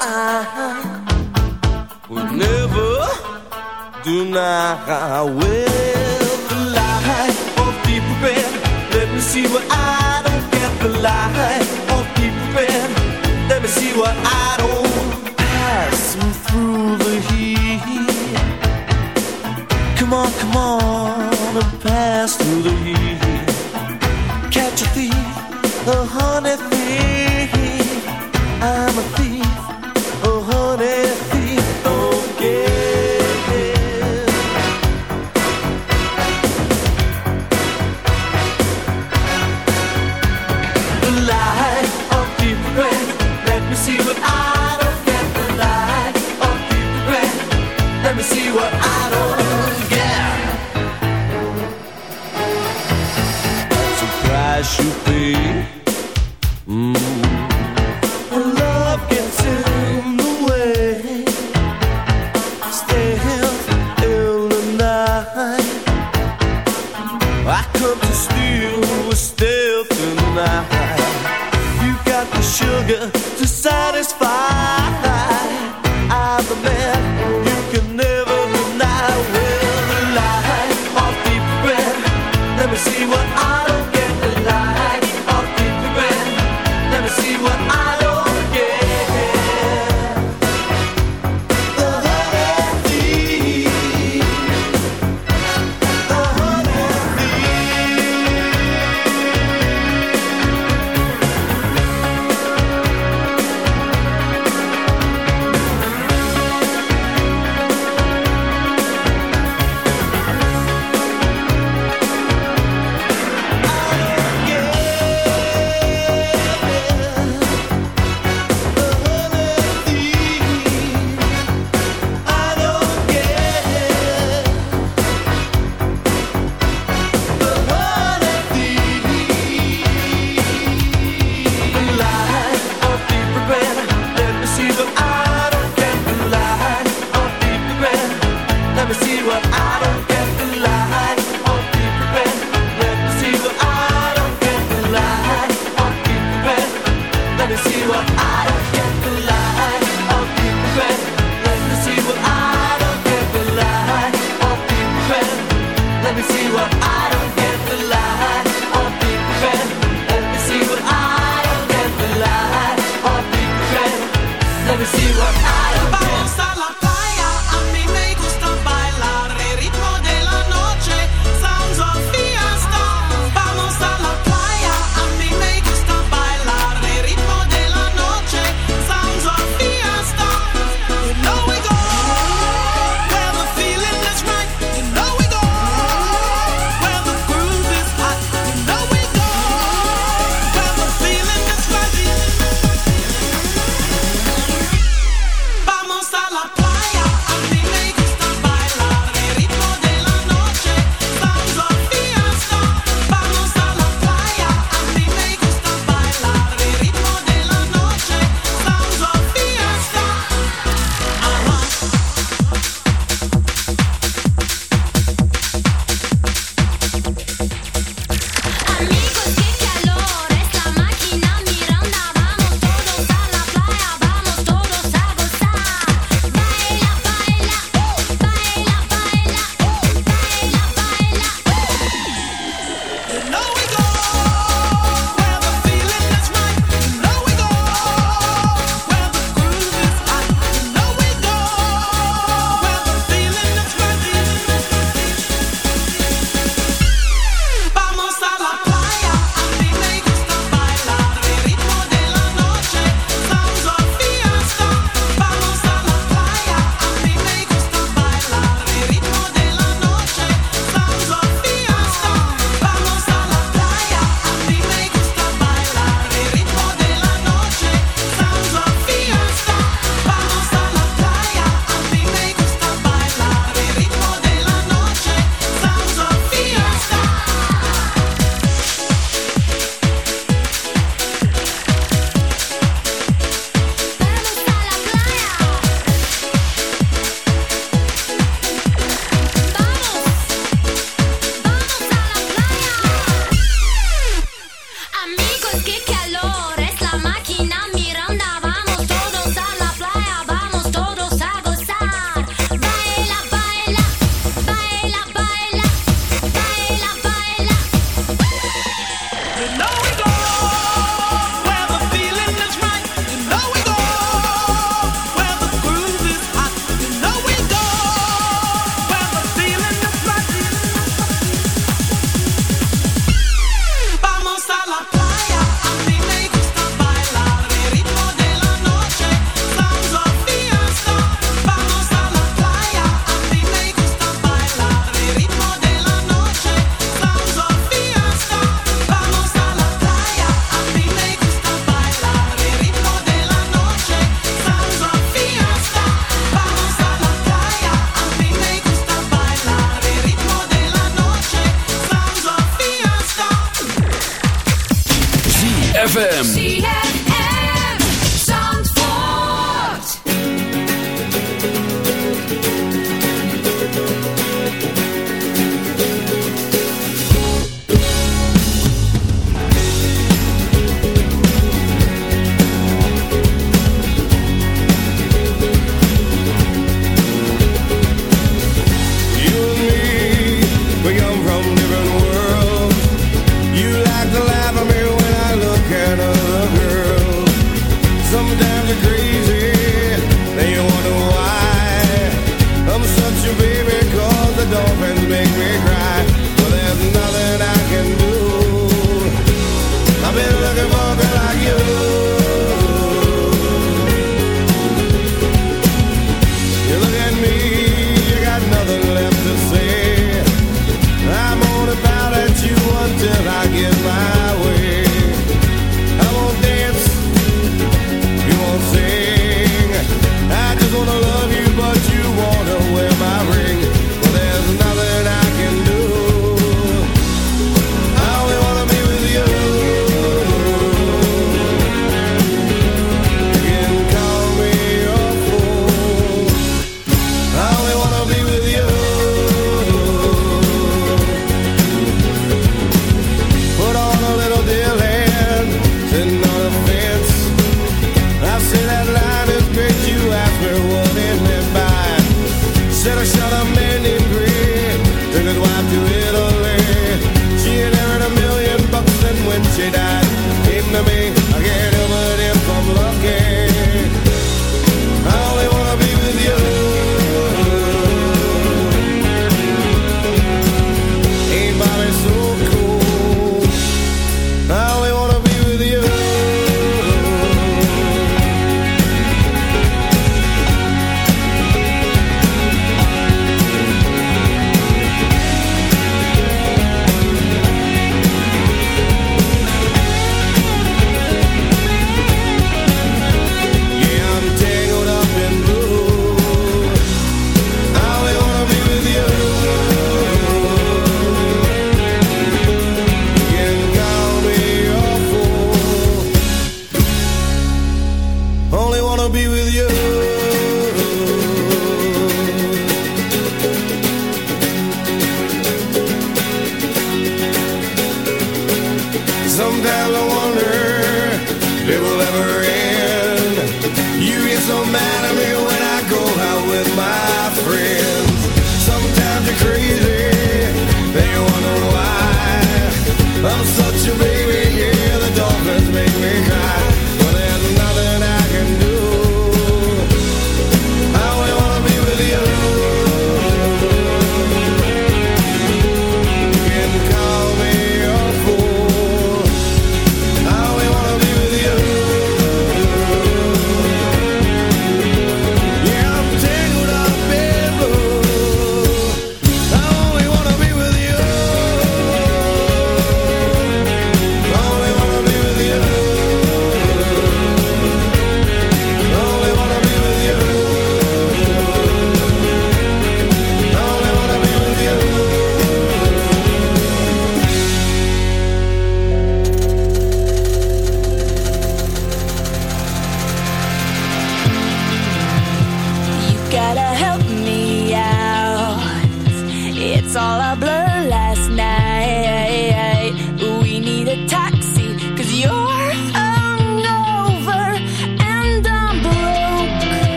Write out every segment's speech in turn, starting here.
I would never deny Well, the light of deep red Let me see what I don't get The light of deep red Let me see what I don't pass through the heat. Come on, come on.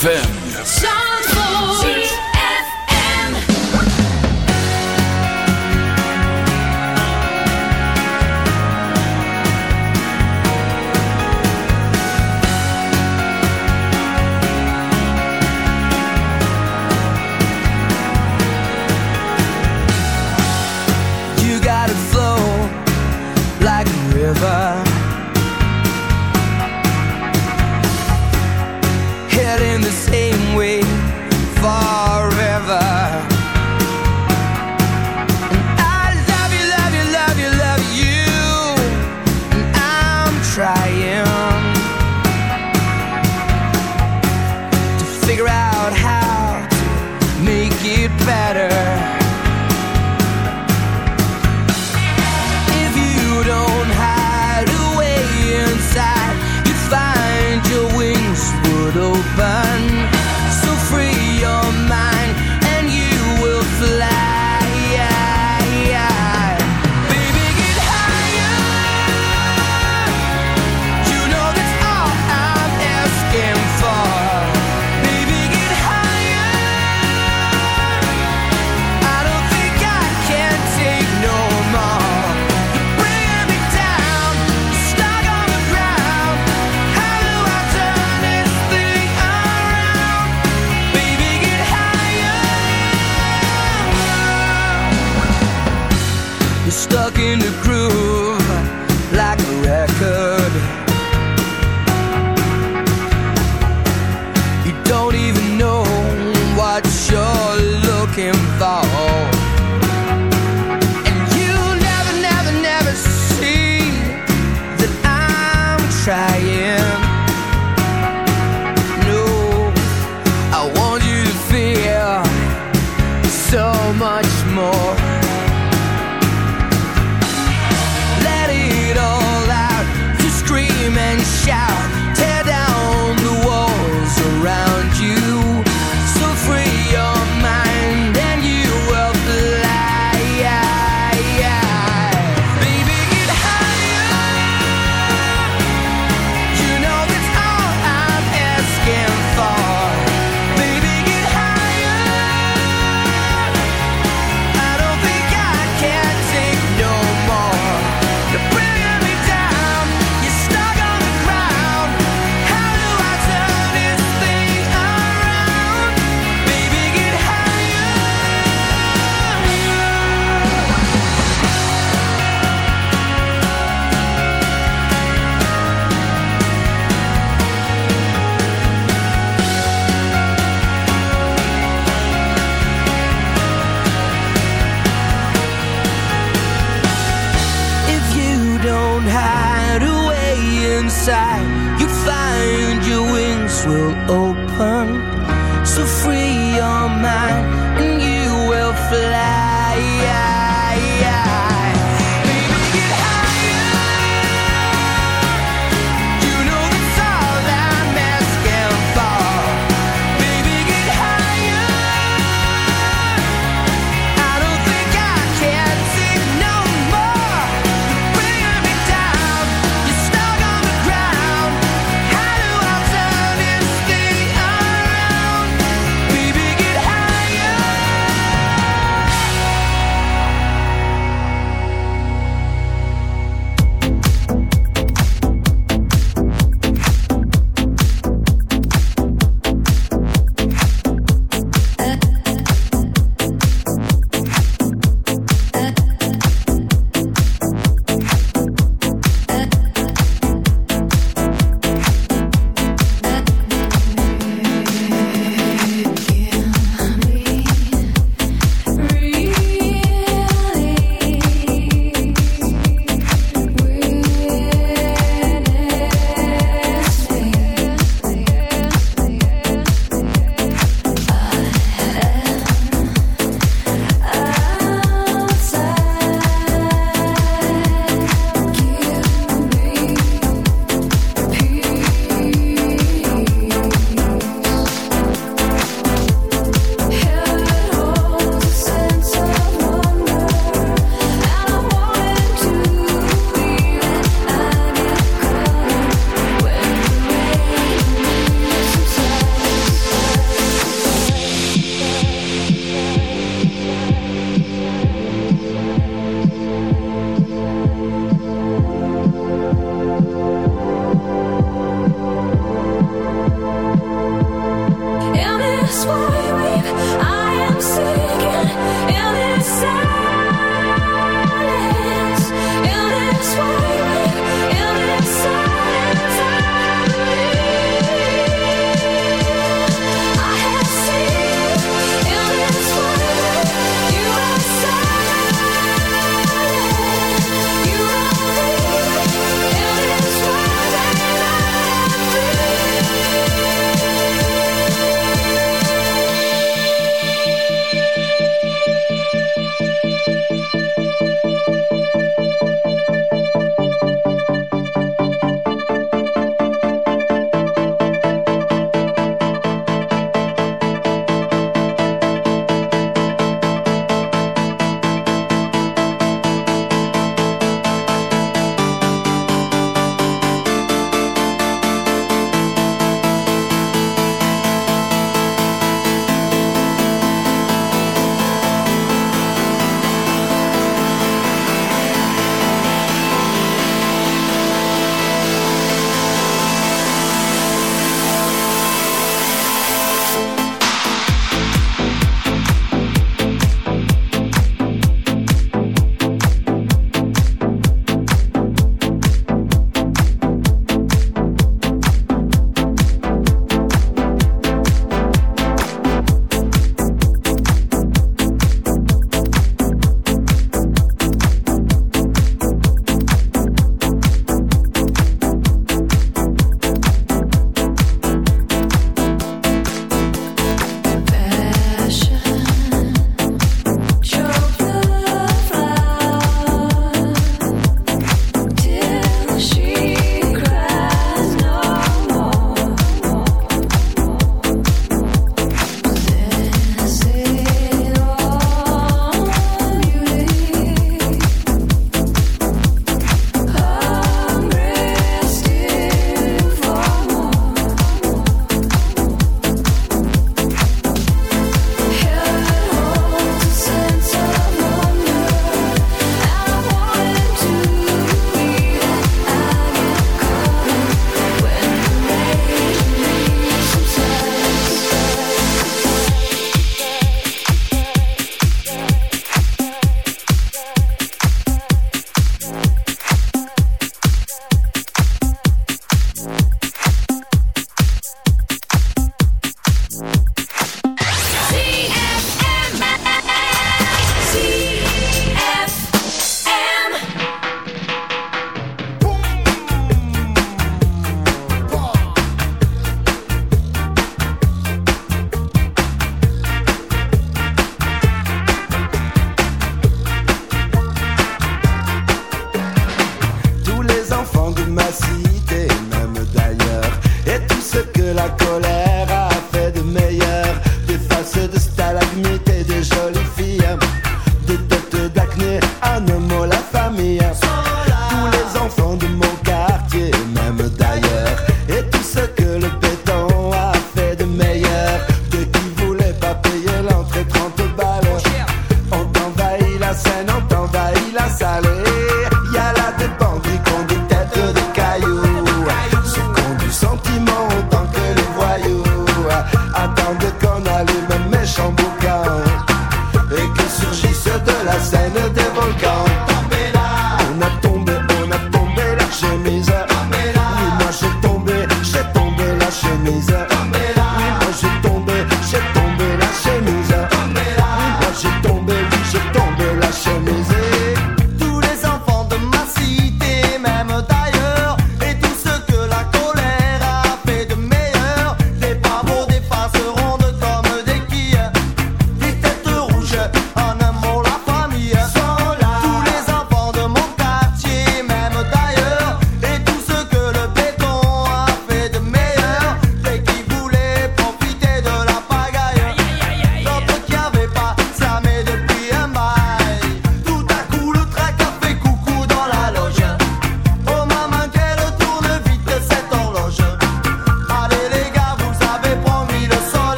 ZFM.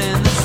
in the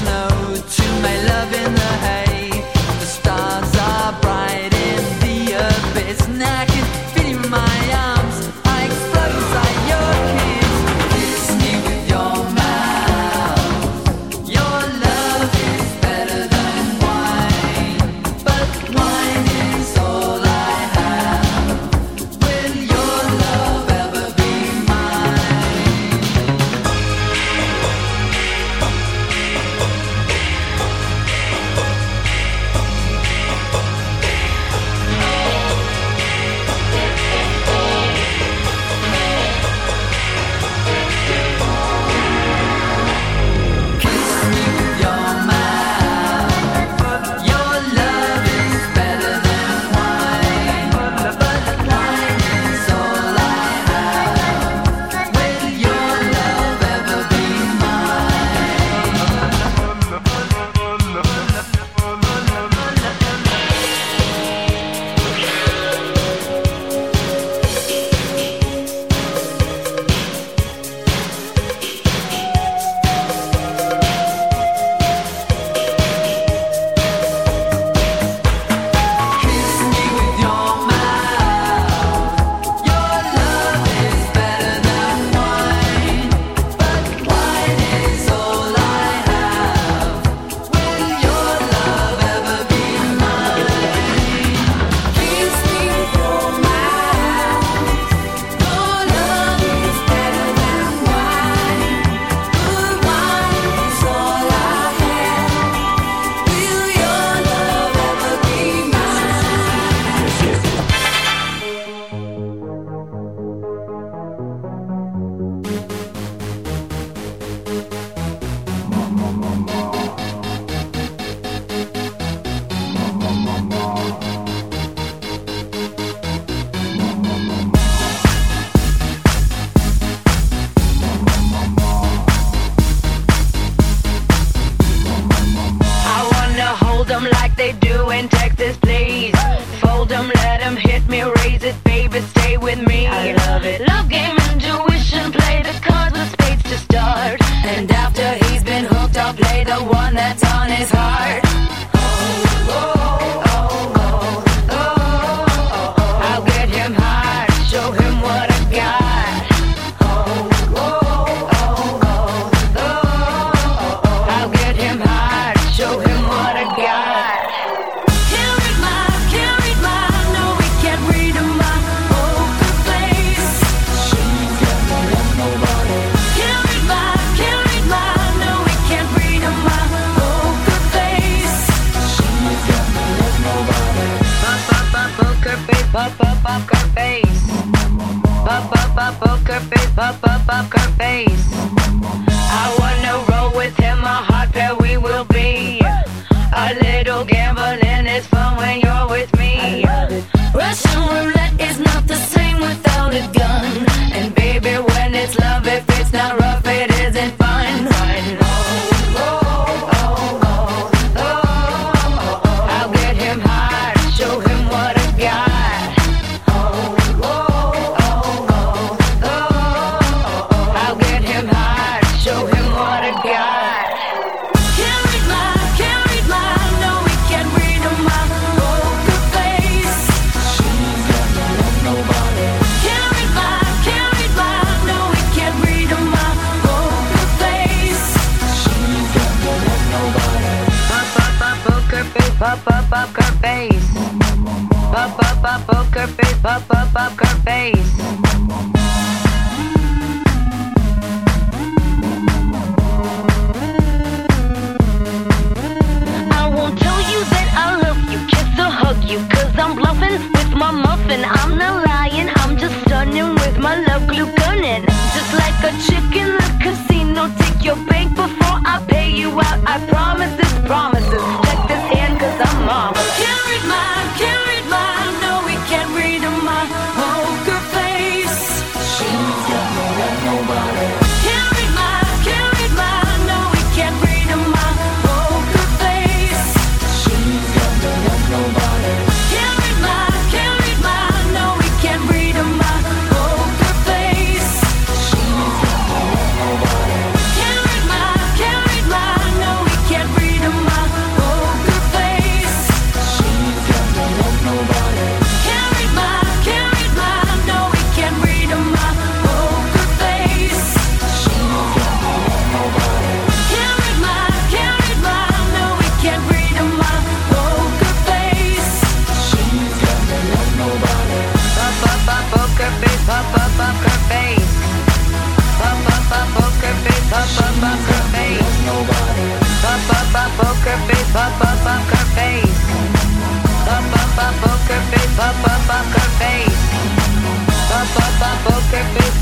curve face, pop, pop, up, curve face.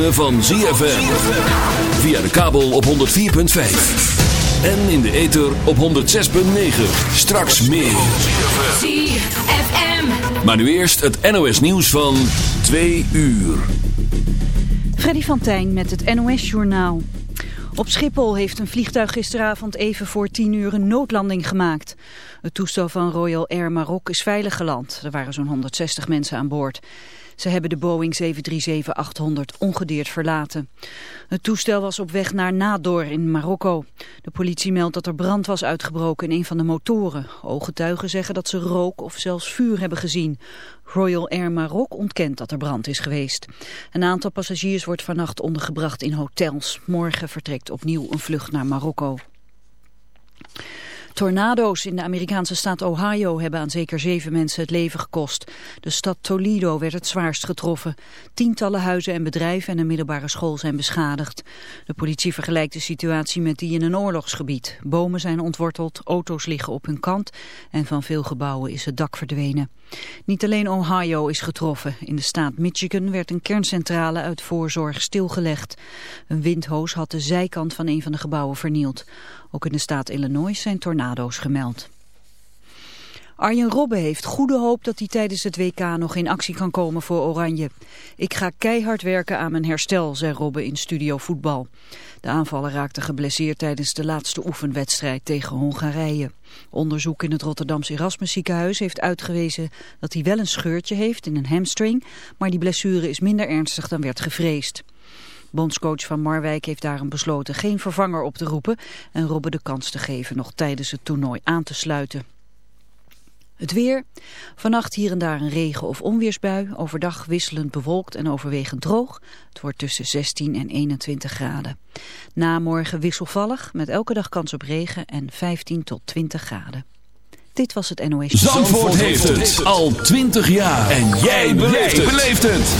Ritme van ZFM. Via de kabel op 104.5. En in de ether op 106.9. Straks meer. ZFM. Maar nu eerst het NOS nieuws van 2 uur. Freddy van Tijn met het NOS-journaal. Op Schiphol heeft een vliegtuig gisteravond even voor 10 uur een noodlanding gemaakt. Het toestel van Royal Air Maroc is veilig geland. Er waren zo'n 160 mensen aan boord. Ze hebben de Boeing 737-800 ongedeerd verlaten. Het toestel was op weg naar Nador in Marokko. De politie meldt dat er brand was uitgebroken in een van de motoren. Ooggetuigen zeggen dat ze rook of zelfs vuur hebben gezien. Royal Air Maroc ontkent dat er brand is geweest. Een aantal passagiers wordt vannacht ondergebracht in hotels. Morgen vertrekt opnieuw een vlucht naar Marokko. Tornado's in de Amerikaanse staat Ohio hebben aan zeker zeven mensen het leven gekost. De stad Toledo werd het zwaarst getroffen. Tientallen huizen en bedrijven en een middelbare school zijn beschadigd. De politie vergelijkt de situatie met die in een oorlogsgebied. Bomen zijn ontworteld, auto's liggen op hun kant en van veel gebouwen is het dak verdwenen. Niet alleen Ohio is getroffen. In de staat Michigan werd een kerncentrale uit voorzorg stilgelegd. Een windhoos had de zijkant van een van de gebouwen vernield. Ook in de staat Illinois zijn tornado's gemeld. Arjen Robben heeft goede hoop dat hij tijdens het WK nog in actie kan komen voor Oranje. Ik ga keihard werken aan mijn herstel, zei Robben in Studio Voetbal. De aanvaller raakte geblesseerd tijdens de laatste oefenwedstrijd tegen Hongarije. Onderzoek in het Rotterdamse Erasmus ziekenhuis heeft uitgewezen dat hij wel een scheurtje heeft in een hamstring, maar die blessure is minder ernstig dan werd gevreesd. Bondscoach van Marwijk heeft daarom besloten geen vervanger op te roepen en Robben de kans te geven nog tijdens het toernooi aan te sluiten. Het weer. Vannacht hier en daar een regen- of onweersbui. Overdag wisselend bewolkt en overwegend droog. Het wordt tussen 16 en 21 graden. Na morgen wisselvallig met elke dag kans op regen en 15 tot 20 graden. Dit was het NOS. Zandvoort heeft het al 20 jaar. En jij beleeft het.